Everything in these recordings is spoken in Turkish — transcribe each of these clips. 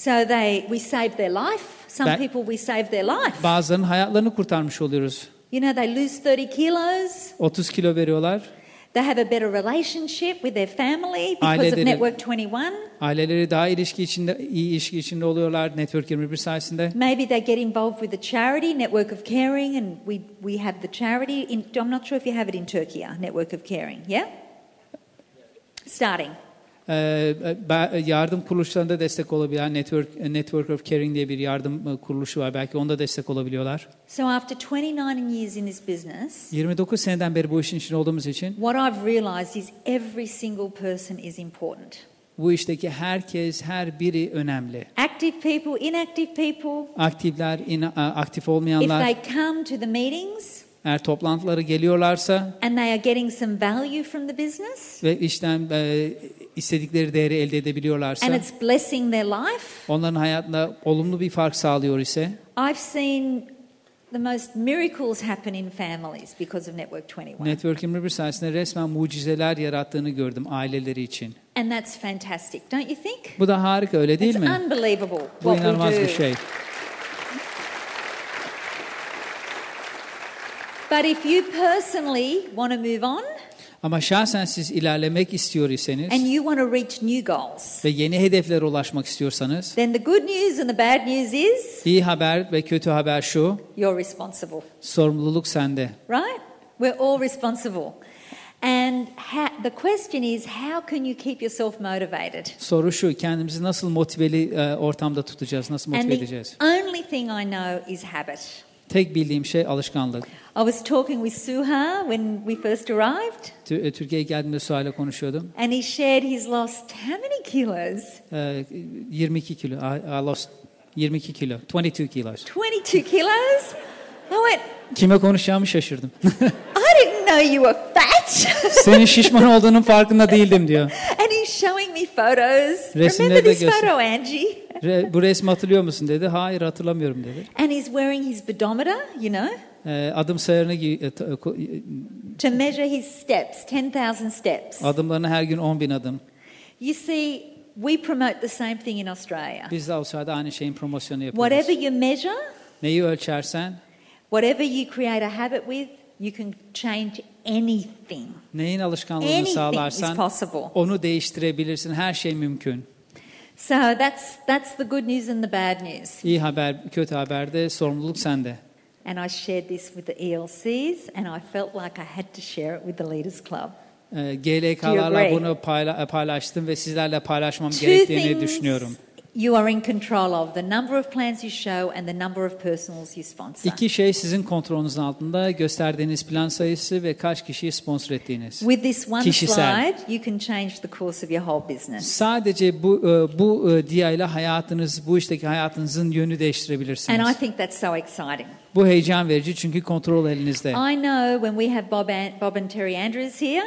So they, we save their life. Some people we save their life. Bazılarının hayatlarını kurtarmış oluyoruz. You know, they lose 30 kilos. 30 kilo veriyorlar. They have a better relationship with their family because of Aileleri- Network 21. Aileleri daha ilişki içinde, iyi ilişki içinde oluyorlar Network 21 sayesinde. Maybe they get involved with the charity, Network of Caring, and we, we have the charity. In, I'm not sure if you have it in Turkey, uh, Network of Caring, yeah? Starting. Ee, ben- yardım kuruluşlarında destek olabilen Network, Network of Caring diye bir yardım e, kuruluşu var. Belki onda destek olabiliyorlar. So after 29 years in this business, 29 seneden beri bu işin içinde olduğumuz için what I've realised is every single person is important. bu işteki herkes, her biri önemli. Active people, inactive people, Aktifler, ina- aktif if olmayanlar, they come to the meetings eğer toplantıları geliyorlarsa and they are getting some value from the business ve işten e, istedikleri değeri elde edebiliyorlarsa, and it's blessing their life, onların hayatında olumlu bir fark sağlıyor ise, I've seen the most miracles happen in families because of Network 21. Network 21 sayesinde resmen mucizeler yarattığını gördüm aileleri için. And that's fantastic, don't you think? Bu da harika öyle değil It's mi? unbelievable Bu inanılmaz do. bir şey. But if you personally want to move on Ama şahsen siz ilerlemek istiyor iseniz and you want to reach new goals, ve yeni hedeflere ulaşmak istiyorsanız then the good news and the bad news is iyi haber ve kötü haber şu, you're responsible, sorumluluk sende. right? We're all responsible. And ha- the question is, how can you keep yourself motivated? Soru şu, kendimizi nasıl motiveli e, ortamda tutacağız, nasıl And motive the edeceğiz? only thing I know is habit. Tek bildiğim şey alışkanlık. I was talking with Suha when we first arrived, Tü- e, Türkiye'ye geldiğimde Suay'la konuşuyordum. and he shared he's lost how many kilos? E, 22 kilo, I, I lost 22 kilo, 22 kilos. 22 kilos? I went, Kime konuşacağımı şaşırdım. I didn't know you were fat. Senin şişman olduğunun farkında değildim diyor. and he's showing me photos. Resimleri Remember de this göster- photo, Angie? Re- bu resmi hatırlıyor musun dedi. Hayır hatırlamıyorum dedi. And he's wearing his pedometer, you know, E, adım sayarını e, ta- e, ko- to measure his steps, 10,000 steps. adımlarını her gün 10 bin adım. You see, we promote the same thing in Australia. Biz de Avustralya'da aynı şeyin promosyonu yapıyoruz. Whatever you measure, Neyi ölçersen, whatever you create a habit with, you can change anything. neyin alışkanlığını Anything sağlarsan onu değiştirebilirsin. Her şey mümkün. So that's, that's the good news and the bad news. İyi haber, kötü haber de sorumluluk sende. And I shared this with the ELCs, and I felt like I had to share it with the Leaders Club. Ee, GLK'larla bunu payla- paylaştım ve sizlerle paylaşmam Two gerektiğini things düşünüyorum. You are in control of the number of plans you show and the number of personals you sponsor. İki şey sizin kontrolünüzün altında gösterdiğiniz plan sayısı ve kaç kişiyi sponsor ettiğiniz. With this one Kişisel. slide, you can change the course of your whole business. Sadece bu e, bu e, dia ile hayatınız, bu işteki hayatınızın yönü And I değiştirebilirsiniz. think that's so exciting. Bu heyecan verici çünkü kontrol elinizde. I know when we have Bob, An- Bob and Terry Andrews here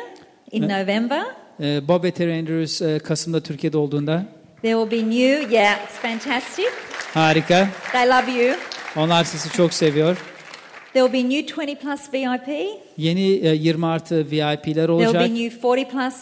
in November, Ee, Bob ve Terry Andrews e, Kasım'da Türkiye'de olduğunda there will be new, yeah, it's fantastic. harika. They love you. Onlar sizi çok seviyor. There will be new 20 plus VIP. Yeni e, 20 artı VIP'ler There will olacak. be new 40 plus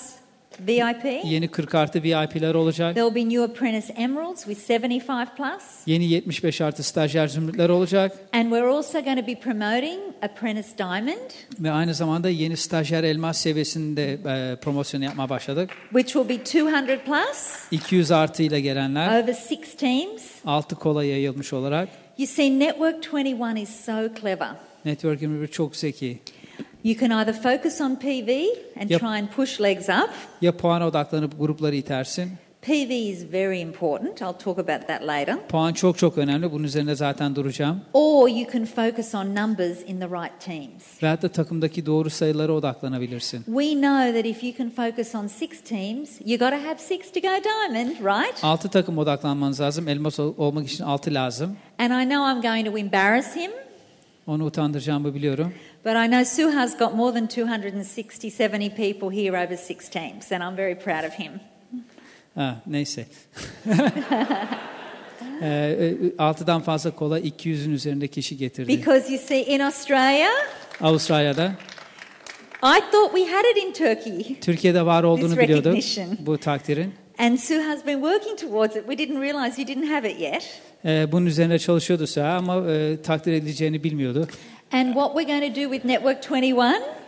VIP. Yeni 40 artı VIP'ler olacak. There will be new apprentice emeralds with 75 plus. Yeni 75 artı stajyer zümrütler olacak. And we're also going to be promoting apprentice diamond, Ve aynı zamanda yeni stajyer elmas seviyesinde e, promosyon yapmaya başladık. which will be 200 plus 200 artı ile gelenler over six teams. 6 kola yayılmış olarak. You see, Network 21 is so clever. Network 21 çok zeki. You can either focus on PV and try and push legs up. Ya puana odaklanıp grupları itersin. PV is very important. I'll talk about that later. Puan çok çok önemli. Bunun üzerine zaten duracağım. Or you can focus on numbers in the right teams. Veyahut da takımdaki doğru sayılara odaklanabilirsin. We know that if you can focus on six teams, you got to have six to go diamond, right? 6 takım odaklanmanız lazım. Elmas ol- olmak için 6 lazım. And I know I'm going to embarrass him, Onu utandıracağımı biliyorum. but I know Suha's got more than 260, 70 people here over six teams, and I'm very proud of him. Ha, neyse. Ee, 6'dan fazla kola 200'ün üzerinde kişi getirdi. Because you see, in Australia, Avustralya'da. I thought we had it in Turkey. Türkiye'de var olduğunu biliyorduk bu takdirin. And Sue has been working towards it. We didn't realize you didn't have it yet. E, bunun üzerine çalışıyordu Süha ama e, takdir edileceğini bilmiyordu. And what we're going to do with Network 21,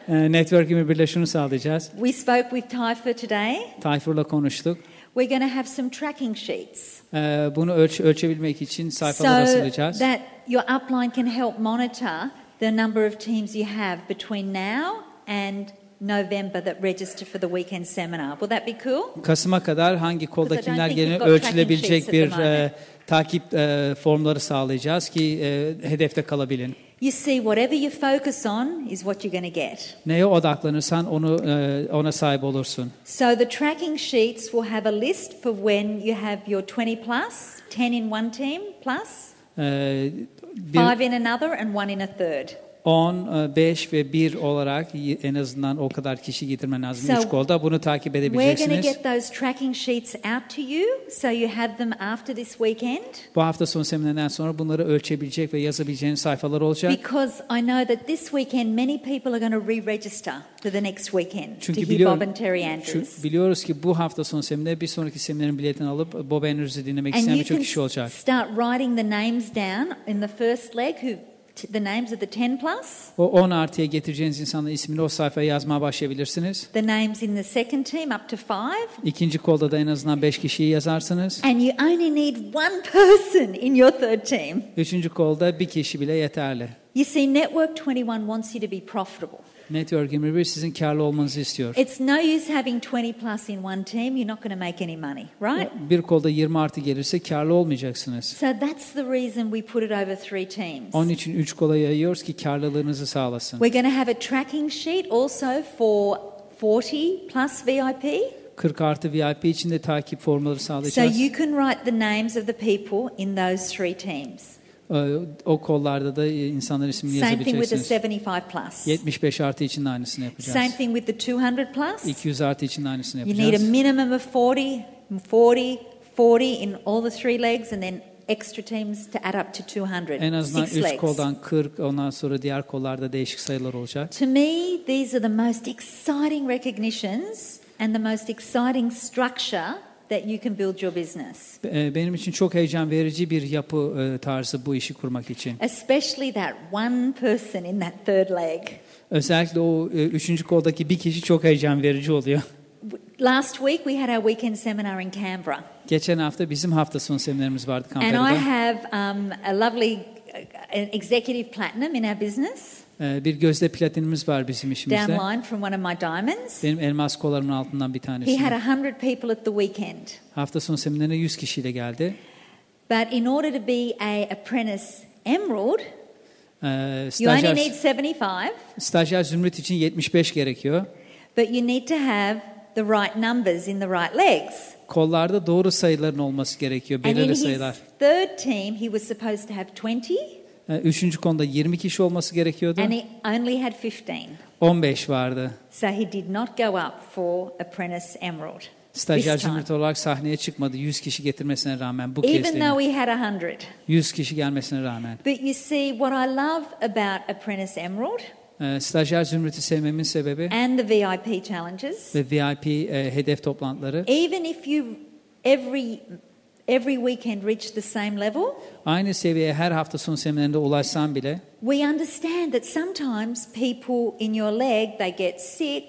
E, Network 21'le şunu sağlayacağız. we spoke with Typha today. Tayfur'la konuştuk. We're going to have some tracking sheets. E, bunu ölç ölçebilmek için sayfalar so hazırlayacağız. that your upline can help monitor the number of teams you have between now and November that register for the weekend seminar. Will that be cool? Kasım'a kadar hangi kolda Because I don't kimler think you've got tracking ölçülebilecek at the bir e, takip e, formları sağlayacağız ki e, hedefte kalabilin. You see, whatever you focus on is what you're going to get. Neye odaklanırsan onu e, ona sahip olursun. So the tracking sheets will have a list for when you have your 20 plus, 10 in one team plus, E, bir, five in another, and one in a third. 10, 5 ve 1 olarak en azından o kadar kişi getirmen lazım So, 3 kolda. Bunu takip We're going to edebileceksiniz. get those tracking sheets out to you so you have them after this weekend. Bu hafta sonu seminerden sonra bunları ölçebilecek ve yazabileceğiniz sayfalar olacak. Because I know that this weekend many people are going to re-register for the next weekend Çünkü to hear biliyorum- Bob and Terry Andrews. biliyoruz ki bu hafta sonu seminer bir sonraki seminerin biletini alıp Bob Andrews'u dinlemek And isteyen birçok kişi olacak. start writing the names down in the first leg, who the names of the 10 plus, O 10 artıya getireceğiniz insanların ismini o sayfaya yazmaya başlayabilirsiniz. the names in the second team up to five. İkinci kolda da en azından 5 kişiyi yazarsınız. And you only need one person in your third team. Üçüncü kolda bir kişi bile yeterli. You see, Network 21 wants you to be profitable. Network 21 sizin karlı olmanızı istiyor. It's no use having 20 plus in one team, you're not going to make any money, right? Bir kolda 20 artı gelirse karlı olmayacaksınız. So that's the reason we put it over three teams. Onun için 3 kola yayıyoruz ki karlılığınızı sağlasın. We're going to have a tracking sheet also for 40 plus VIP. 40 artı VIP için de takip formları So sağlayacağız. you can write the names of the people in those three teams. O kollarda da insanların ismini Same thing with the yazabileceksiniz. 75 plus. 75 artı için de aynısını yapacağız. Same thing with the 200 plus. 200 artı için de aynısını You need a yapacağız. minimum of 40, 40, 40 in all the three legs, and then extra teams to add up to 200. En azından Six 3 legs. koldan 40 ondan sonra diğer kollarda değişik sayılar olacak. To me, these are the most exciting recognitions and the most exciting structure that you can build your business. Ee, Benim için çok heyecan verici bir yapı e, tarzı bu işi kurmak için. Especially that one person in that third leg. Özellikle o e, üçüncü koldaki bir kişi çok heyecan verici oluyor. Last week we had our weekend seminar in Canberra, Geçen hafta bizim hafta sonu seminerimiz vardı and I have um, a lovely uh, executive platinum in our business, Bir gözde platinimiz var bizim işimizde. downline from one of my diamonds. Benim elmas kollarımın altından bir He tanesi. had 100 people at the weekend. Hafta sonu seminerine 100 kişiyle geldi. But in order to be a apprentice emerald, Ee, you only stajyer, need 75, stajyer zümrüt için 75 gerekiyor. but you need to have the right numbers in the right legs. Kollarda doğru sayıların olması gerekiyor, And in belirli his sayılar. third team, he was supposed to have 20, Ee, Üçüncü konuda 20 kişi olması gerekiyordu. and he only had 15. 15 vardı. So he did not go up for apprentice emerald Stajyer zümrüt olarak sahneye çıkmadı 100 kişi getirmesine rağmen bu kez Even though he had 100. 100 kişi gelmesine rağmen. But you see, what I love about apprentice emerald Ee, stajyer zümrütü sevmemin sebebi and the VIP challenges, ve VIP e, hedef toplantıları. even if you every every weekend reach the same level, Aynı seviyeye her hafta sonu seminerinde ulaşsam bile we understand that sometimes people in your leg they get sick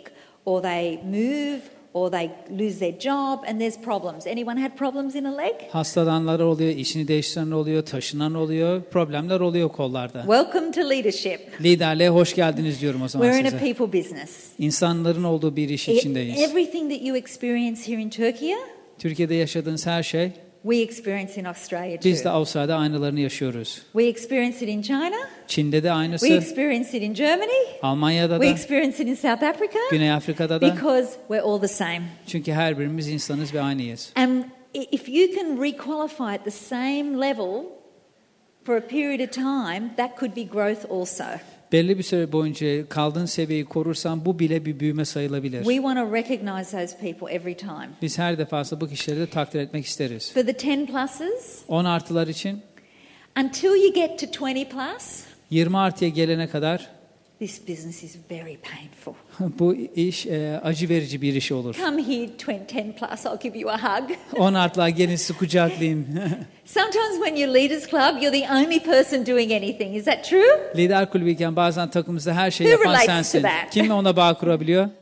or they move or they lose their job and there's problems. Anyone had problems in a leg? hastalananlar oluyor, işini değiştiren oluyor, taşınan oluyor, problemler oluyor kollarda. Welcome to leadership. Liderliğe hoş geldiniz diyorum o zaman We're in a size. people business. İnsanların olduğu bir iş E- içindeyiz. Everything that you experience here in Turkey, Türkiye'de yaşadığınız her şey we experience in Australia biz de too. Avustralya'da aynılarını yaşıyoruz. We experience it in China, Çin'de de aynısı, we experience it in Germany, Almanya'da da. we experience it in South Africa Güney Afrika'da da. because we're all the same. Çünkü her birimiz insanız ve aynıyız. And if you can requalify at the same level for a period of time, that could be growth also. Belli bir süre boyunca kaldığın seviyeyi korursan bu bile bir büyüme sayılabilir. We want to recognize those people every time. Biz her defasında bu kişileri de takdir etmek isteriz. For the 10 pluses, 10 artılar için until you get to 20 plus, 20 artıya gelene kadar This business is very painful. Bu iş e, acı verici bir iş olur. Come here, 20, 10 plus, I'll give you a hug. 10 artlığa gelin sizi kucaklayayım. Sometimes when you're Leaders Club, you're the only person doing anything. Is that true? Lider kulübüyken bazen takımımızda her şeyi Who yapan relates to sensin. that? Kimle ona bağ kurabiliyor?